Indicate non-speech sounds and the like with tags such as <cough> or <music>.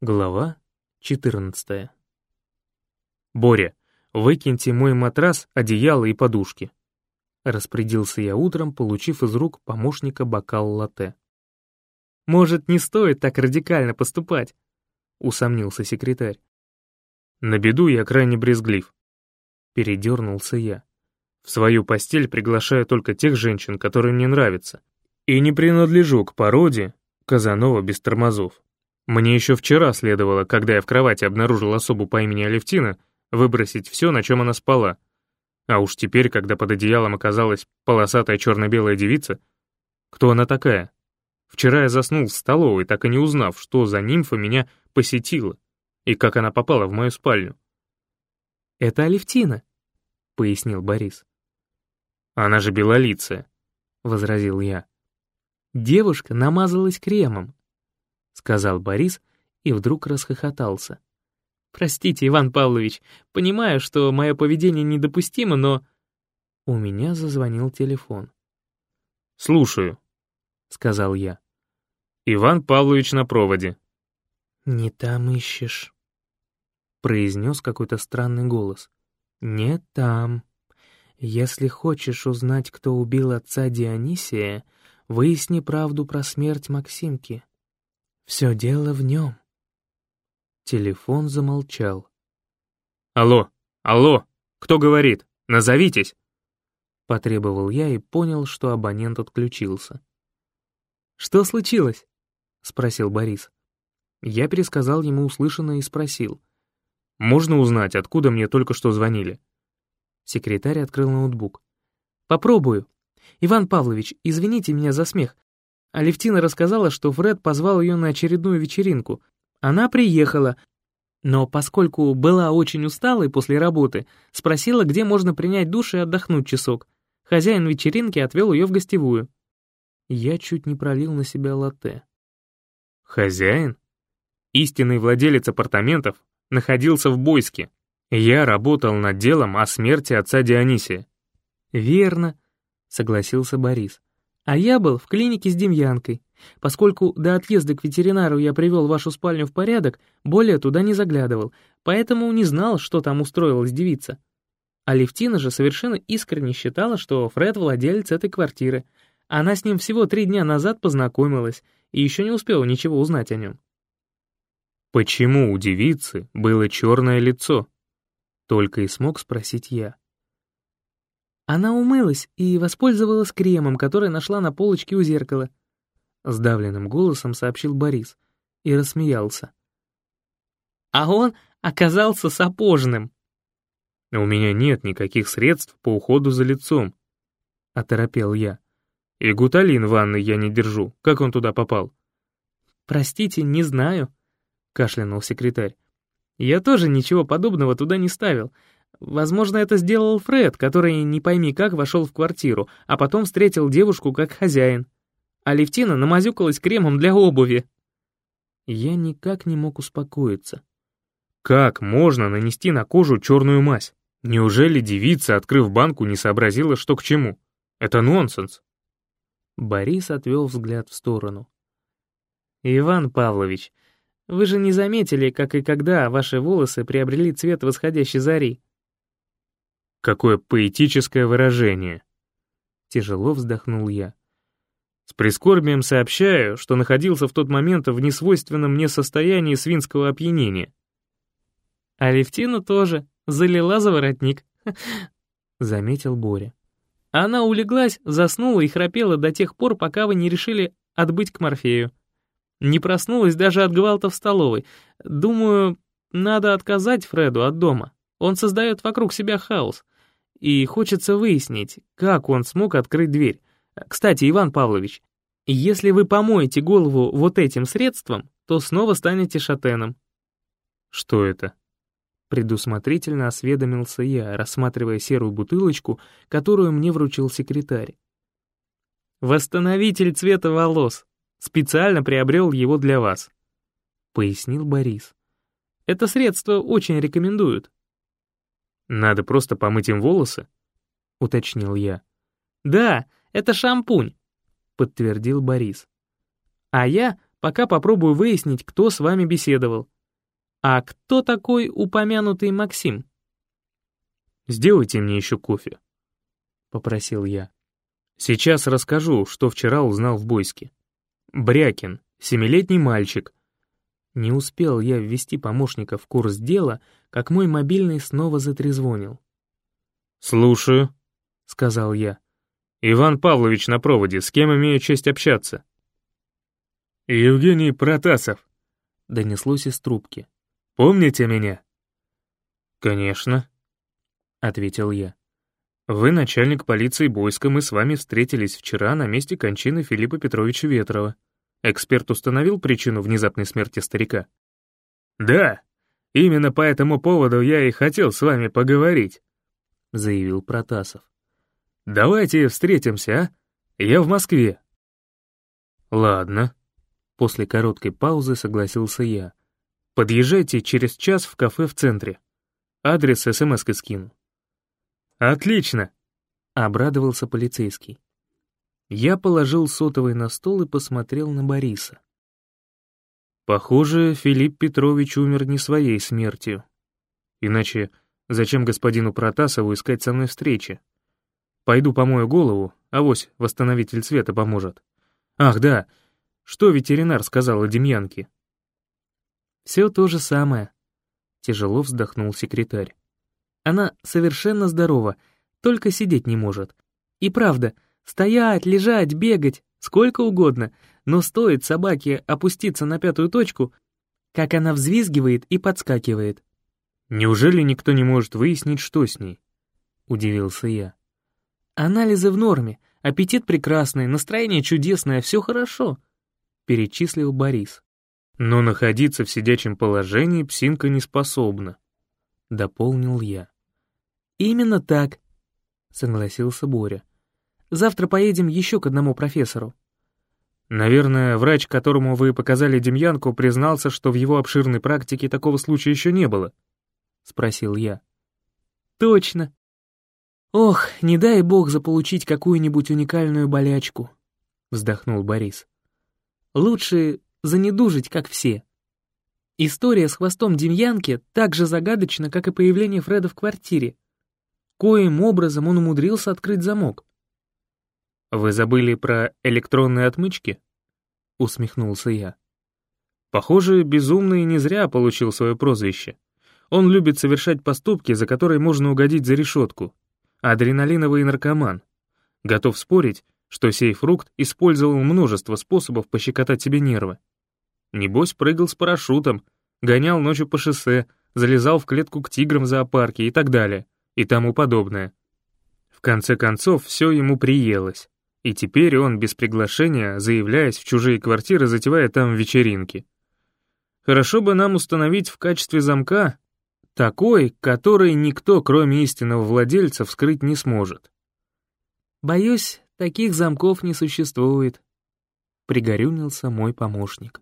Глава 14 «Боря, выкиньте мой матрас, одеяло и подушки», распорядился я утром, получив из рук помощника бокал латте. «Может, не стоит так радикально поступать?» усомнился секретарь. «На беду я крайне брезглив», передернулся я. «В свою постель приглашаю только тех женщин, которые мне нравятся, и не принадлежу к породе Казанова без тормозов. Мне еще вчера следовало, когда я в кровати обнаружил особу по имени Алевтина, выбросить все, на чем она спала. А уж теперь, когда под одеялом оказалась полосатая черно-белая девица, кто она такая? Вчера я заснул в столовой, так и не узнав, что за нимфа меня посетила и как она попала в мою спальню. «Это Алевтина», — пояснил Борис. «Она же белолицая», — возразил я. «Девушка намазалась кремом», — сказал Борис и вдруг расхохотался. «Простите, Иван Павлович, понимаю, что мое поведение недопустимо, но...» У меня зазвонил телефон. «Слушаю», — сказал я. «Иван Павлович на проводе». «Не там ищешь», — произнес какой-то странный голос. «Не там. Если хочешь узнать, кто убил отца Дионисия, выясни правду про смерть Максимки. Все дело в нем». Телефон замолчал. «Алло, алло, кто говорит? Назовитесь!» Потребовал я и понял, что абонент отключился. «Что случилось?» — спросил Борис. Я пересказал ему услышанное и спросил. «Можно узнать, откуда мне только что звонили?» Секретарь открыл ноутбук. «Попробую. Иван Павлович, извините меня за смех. Алевтина рассказала, что Фред позвал ее на очередную вечеринку, она приехала, но поскольку была очень усталой после работы, спросила, где можно принять душ и отдохнуть часок. Хозяин вечеринки отвел ее в гостевую. Я чуть не пролил на себя латте. «Хозяин? Истинный владелец апартаментов находился в Бойске. Я работал над делом о смерти отца Дионисия». «Верно», — согласился Борис. «А я был в клинике с Демьянкой. Поскольку до отъезда к ветеринару я привел вашу спальню в порядок, более туда не заглядывал, поэтому не знал, что там устроилась девица. А Левтина же совершенно искренне считала, что Фред владелец этой квартиры. Она с ним всего три дня назад познакомилась и еще не успела ничего узнать о нем. «Почему у девицы было черное лицо?» Только и смог спросить я. Она умылась и воспользовалась кремом, который нашла на полочке у зеркала. Сдавленным голосом сообщил Борис и рассмеялся. А он оказался сапожным. «У меня нет никаких средств по уходу за лицом», — оторопел я. «И гуталин в ванной я не держу. Как он туда попал?» «Простите, не знаю», — кашлянул секретарь. «Я тоже ничего подобного туда не ставил. Возможно, это сделал Фред, который не пойми как вошел в квартиру, а потом встретил девушку как хозяин а Левтина намазюкалась кремом для обуви. Я никак не мог успокоиться. Как можно нанести на кожу черную мазь? Неужели девица, открыв банку, не сообразила, что к чему? Это нонсенс. Борис отвел взгляд в сторону. «Иван Павлович, вы же не заметили, как и когда ваши волосы приобрели цвет восходящей зари?» «Какое поэтическое выражение!» Тяжело вздохнул я. С прискорбием сообщаю, что находился в тот момент в несвойственном мне состоянии свинского опьянения. А Левтина тоже залила за воротник, <laughs> заметил Боря. Она улеглась, заснула и храпела до тех пор, пока вы не решили отбыть к Морфею. Не проснулась даже от гвалта в столовой. Думаю, надо отказать Фреду от дома. Он создает вокруг себя хаос. И хочется выяснить, как он смог открыть дверь. Кстати, Иван Павлович, если вы помоете голову вот этим средством, то снова станете шатеном». «Что это?» Предусмотрительно осведомился я, рассматривая серую бутылочку, которую мне вручил секретарь. «Восстановитель цвета волос. Специально приобрел его для вас», — пояснил Борис. «Это средство очень рекомендуют». «Надо просто помыть им волосы?» — уточнил я. «Да, это шампунь», — подтвердил Борис. «А я пока попробую выяснить, кто с вами беседовал. А кто такой упомянутый Максим?» «Сделайте мне еще кофе», — попросил я. «Сейчас расскажу, что вчера узнал в Бойске. Брякин, семилетний мальчик. Не успел я ввести помощника в курс дела, как мой мобильный снова затрезвонил. «Слушаю», — сказал я. «Иван Павлович на проводе, с кем имею честь общаться?» «Евгений Протасов», — донеслось из трубки. «Помните меня?» «Конечно», — ответил я. «Вы начальник полиции Бойска, мы с вами встретились вчера на месте кончины Филиппа Петровича Ветрова. Эксперт установил причину внезапной смерти старика?» «Да, именно по этому поводу я и хотел с вами поговорить», — заявил Протасов. «Давайте встретимся, а? Я в Москве». «Ладно», — после короткой паузы согласился я. «Подъезжайте через час в кафе в центре. Адрес смс-кой скину». «Отлично», — обрадовался полицейский. Я положил сотовый на стол и посмотрел на Бориса. Похоже, Филипп Петрович умер не своей смертью. Иначе зачем господину Протасову искать со мной встречи? Пойду помою голову, авось восстановитель цвета поможет. Ах, да, что ветеринар сказал о Демьянке? Все то же самое. Тяжело вздохнул секретарь. Она совершенно здорова, только сидеть не может. И правда, Стоять, лежать, бегать, сколько угодно, но стоит собаке опуститься на пятую точку, как она взвизгивает и подскакивает. «Неужели никто не может выяснить, что с ней?» — удивился я. «Анализы в норме, аппетит прекрасный, настроение чудесное, все хорошо», — перечислил Борис. «Но находиться в сидячем положении псинка не способна», — дополнил я. «Именно так», — согласился Боря. Завтра поедем еще к одному профессору». «Наверное, врач, которому вы показали Демьянку, признался, что в его обширной практике такого случая еще не было?» — спросил я. «Точно. Ох, не дай бог заполучить какую-нибудь уникальную болячку», — вздохнул Борис. «Лучше занедужить, как все». История с хвостом Демьянки так же загадочна, как и появление Фреда в квартире. Коим образом он умудрился открыть замок. «Вы забыли про электронные отмычки?» — усмехнулся я. «Похоже, безумный не зря получил свое прозвище. Он любит совершать поступки, за которые можно угодить за решетку. Адреналиновый наркоман. Готов спорить, что сей фрукт использовал множество способов пощекотать себе нервы. Небось, прыгал с парашютом, гонял ночью по шоссе, залезал в клетку к тиграм в зоопарке и так далее, и тому подобное. В конце концов, все ему приелось. И теперь он без приглашения, заявляясь в чужие квартиры, затевая там вечеринки. Хорошо бы нам установить в качестве замка такой, который никто, кроме истинного владельца, вскрыть не сможет. «Боюсь, таких замков не существует», — пригорюнился мой помощник.